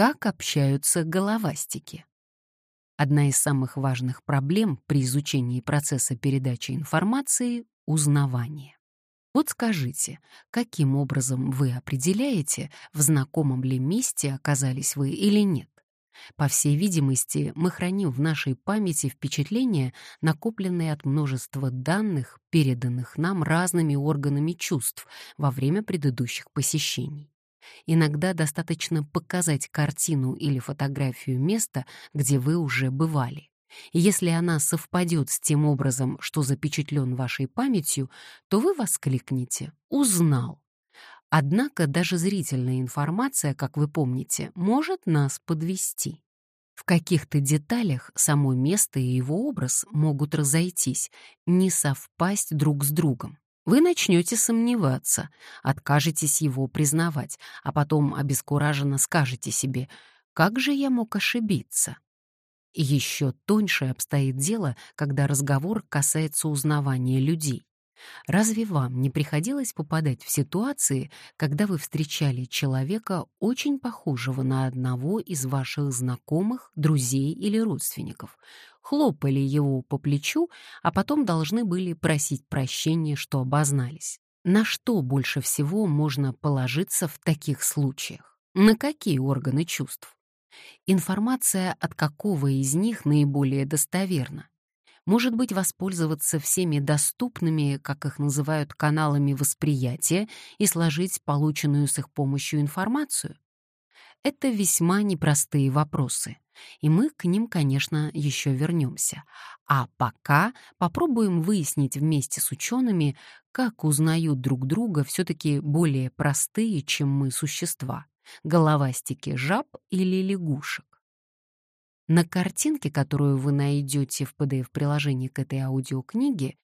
Как общаются головастики? Одна из самых важных проблем при изучении процесса передачи информации — узнавание. Вот скажите, каким образом вы определяете, в знакомом ли месте оказались вы или нет? По всей видимости, мы храним в нашей памяти впечатления, накопленные от множества данных, переданных нам разными органами чувств во время предыдущих посещений. Иногда достаточно показать картину или фотографию места, где вы уже бывали. И если она совпадет с тем образом, что запечатлен вашей памятью, то вы воскликнете «Узнал!». Однако даже зрительная информация, как вы помните, может нас подвести. В каких-то деталях само место и его образ могут разойтись, не совпасть друг с другом. Вы начнете сомневаться, откажетесь его признавать, а потом обескураженно скажете себе «Как же я мог ошибиться?» еще тоньше обстоит дело, когда разговор касается узнавания людей. Разве вам не приходилось попадать в ситуации, когда вы встречали человека, очень похожего на одного из ваших знакомых, друзей или родственников, хлопали его по плечу, а потом должны были просить прощения, что обознались? На что больше всего можно положиться в таких случаях? На какие органы чувств? Информация от какого из них наиболее достоверна? может быть, воспользоваться всеми доступными, как их называют, каналами восприятия и сложить полученную с их помощью информацию? Это весьма непростые вопросы, и мы к ним, конечно, еще вернемся. А пока попробуем выяснить вместе с учеными, как узнают друг друга все-таки более простые, чем мы, существа — головастики жаб или лягушек. На картинке, которую вы найдете в PDF-приложении к этой аудиокниге,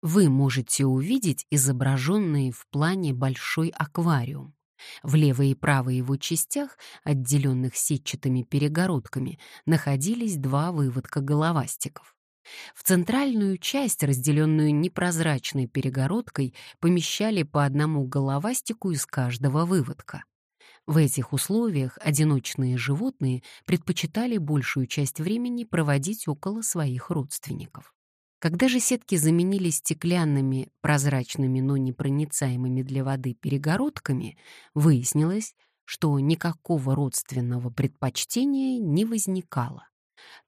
вы можете увидеть изображенный в плане большой аквариум. В левой и правой его частях, отделенных сетчатыми перегородками, находились два выводка головастиков. В центральную часть, разделенную непрозрачной перегородкой, помещали по одному головастику из каждого выводка. В этих условиях одиночные животные предпочитали большую часть времени проводить около своих родственников. Когда же сетки заменились стеклянными, прозрачными, но непроницаемыми для воды перегородками, выяснилось, что никакого родственного предпочтения не возникало.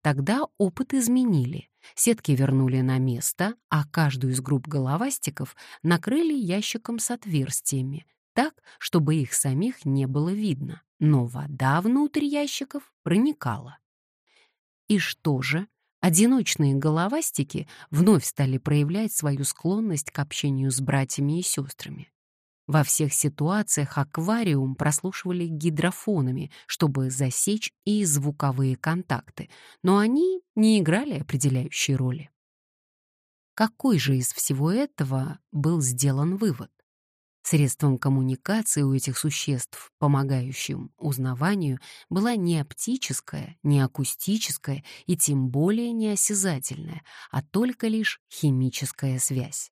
Тогда опыт изменили. Сетки вернули на место, а каждую из групп головастиков накрыли ящиком с отверстиями, так, чтобы их самих не было видно, но вода внутрь ящиков проникала. И что же? Одиночные головастики вновь стали проявлять свою склонность к общению с братьями и сестрами. Во всех ситуациях аквариум прослушивали гидрофонами, чтобы засечь и звуковые контакты, но они не играли определяющей роли. Какой же из всего этого был сделан вывод? Средством коммуникации у этих существ, помогающим узнаванию, была не оптическая, не акустическая и тем более не осязательная, а только лишь химическая связь.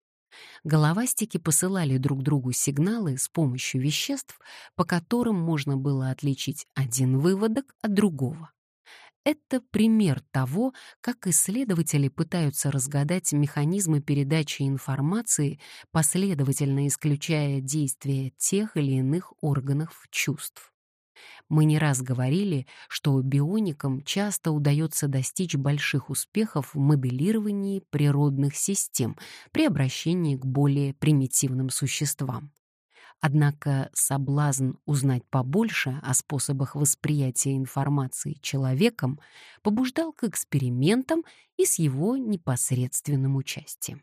Головастики посылали друг другу сигналы с помощью веществ, по которым можно было отличить один выводок от другого. Это пример того, как исследователи пытаются разгадать механизмы передачи информации, последовательно исключая действия тех или иных органов чувств. Мы не раз говорили, что бионикам часто удается достичь больших успехов в моделировании природных систем при обращении к более примитивным существам. Однако соблазн узнать побольше о способах восприятия информации человеком побуждал к экспериментам и с его непосредственным участием.